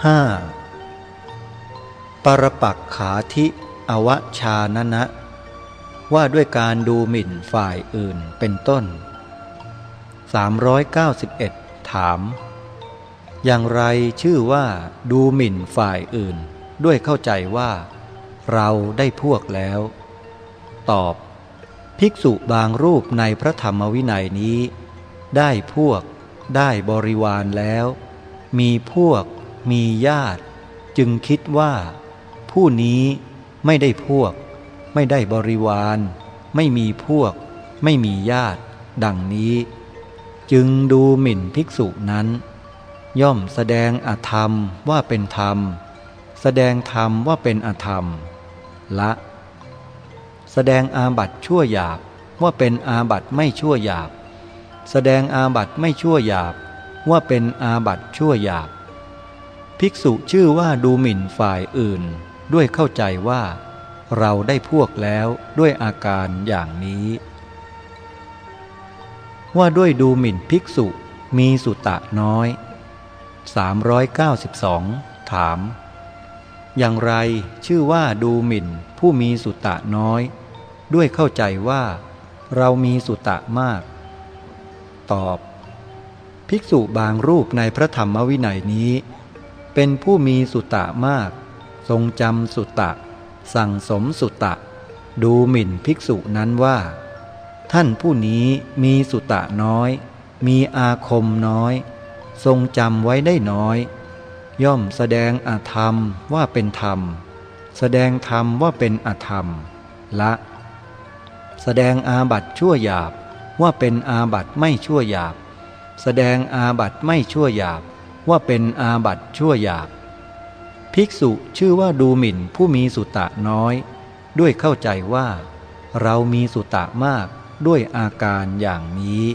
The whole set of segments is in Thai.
5. ปรปักขาธิอวชานนะ ว่าด้วยการดูหมิ่นฝ่ายอื่นเป็นต้น 391 ถาม อย่างไรชื่อว่าดูหมิ่นฝ่ายอื่น ด้วยเข้าใจว่า เราได้พวกแล้ว ตอบ ภิกษุบางรูปในพระธรรมวินัยนี้ ได้พวก ได้บริวารแล้ว มีพวก มีญาติ จึงคิดว่า ผู้นี้ไม่ได้พวก ไม่ได้บริวาร ไม่มีพวก ไม่มีญาติ ดังนี้ จึงดูหมิ่นภิกษุนั้น ย่อมแสดงอธรรมว่าเป็นธรรม แสดงธรรมว่าเป็นอธรรม ละ แสดงอาบัตชั่วหยาบว่าเป็นอาบัตไม่ชั่วหยาบ แสดงอาบัตไม่ชั่วหยาบว่าเป็นอาบัตชั่วหยาบ ภิกษุชื่อว่าดูหมิ่นฝ่ายอื่น ด้วยเข้าใจว่า เราได้พวกแล้วด้วยอาการอย่างนี้ ว่าด้วยดูหมิ่นภิกษุมีสุตะน้อย 392 ถาม อย่างไรชื่อว่าดูหมิ่นผู้มีสุตะน้อย ด้วยเข้าใจว่า เรามีสุตะมาก ตอบ ภิกษุบางรูปในพระธรรมวินัยนี้ เป็นผู้มีสุตะมาก ทรงจำสุตะ สั่งสมสุตะ ดูหมิ่นภิกษุนั้นว่า ท่านผู้นี้มีสุตะน้อย มีอาคมน้อย ทรงจำไว้ได้น้อย ย่อมแสดงอธรรมว่าเป็นธรรม แสดงธรรมว่าเป็นอธรรม ละ แสดงอาบัตชั่วหยาบว่าเป็นอาบัตไม่ชั่วหยาบ แสดงอาบัตไม่ชั่วหยาบ ว่าเป็นอาบัตชั่วหยาบ ภิกษุชื่อว่าดูหมิ่นผู้มีสุตะน้อย ด้วยเข้าใจว่า เรามีสุตะมากด้วยอาการอย่างนี้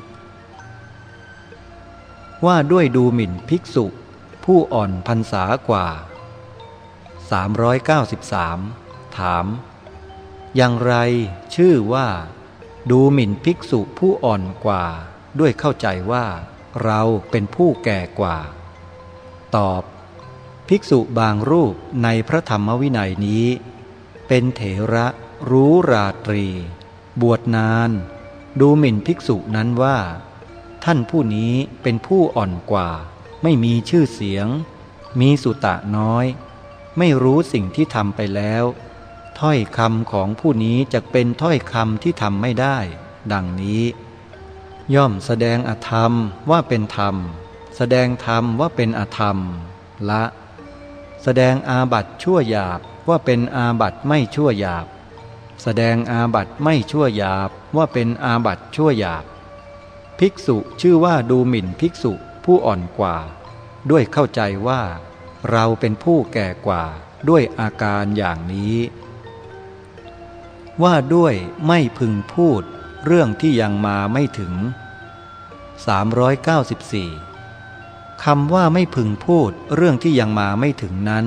ว่าด้วยดูหมิ่นภิกษุผู้อ่อนพรรษากว่า 393 ถาม อย่างไรชื่อว่า ดูหมิ่นภิกษุผู้อ่อนกว่า ด้วยเข้าใจว่า เราเป็นผู้แก่กว่า ตอบ ภิกษุบางรูปในพระธรรมวินัยนี้ เป็นเถระรู้ราตรี บวชนาน ดูหมิ่นภิกษุนั้นว่า ท่านผู้นี้เป็นผู้อ่อนกว่า ไม่มีชื่อเสียง มีสุตะน้อย ไม่รู้สิ่งที่ทำไปแล้ว ถ้อยคำของผู้นี้จะเป็นถ้อยคำที่ทำไม่ได้ ดังนี้ ย่อมแสดงอธรรมว่าเป็นธรรม แสดงธรรมว่าเป็นอธรรม ละ แสดงอาบัตชั่วหยาบว่าเป็นอาบัตไม่ชั่วหยาบ แสดงอาบัตไม่ชั่วหยาบว่าเป็นอาบัตชั่วหยาบ ภิกษุชื่อว่าดูหมิ่นภิกษุผู้อ่อนกว่า ด้วยเข้าใจว่า เราเป็นผู้แก่กว่าด้วยอาการอย่างนี้ ว่าด้วยไม่พึงพูดเรื่องที่ยังมาไม่ถึง 394 คำว่าไม่พึงพูดเรื่องที่ยังมาไม่ถึงนั้น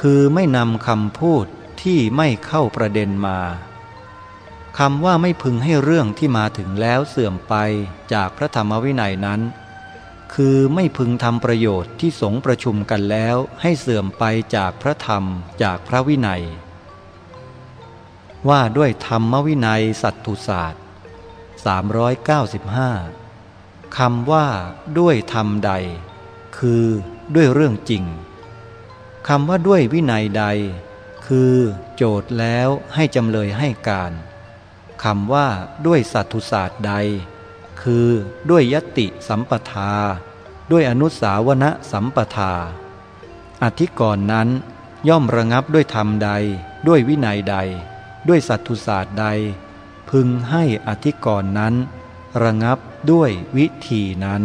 คือไม่นำคำพูดที่ไม่เข้าประเด็นมาคำว่าไม่พึงให้เรื่องที่มาถึงแล้วเสื่อมไปจากพระธรรมวินัยนั้น คือไม่พึงทำประโยชน์ที่สงประชุมกันแล้วให้เสื่อมไปจากพระธรรมจากพระวินัย ว่าด้วยธรรมวินัยสัตตุศาสตร์395 คำว่าด้วยธรรมใด คือด้วยเรื่องจริงคำว่าด้วยวินัยใด คือโจทย์แล้วให้จำเลยให้การคำว่าด้วยสัตตุศาสตร์ใด คือด้วยยติสัมปทา ด้วยอนุสาวณสัมปทา อธิกรณ์นั้นย่อมระงับด้วยธรรมใด ด้วยวินัยใด ด้วยสัตตุศาสตร์ใด พึงให้อธิกรณ์นั้น ระงับ ด้วยวิธีนั้น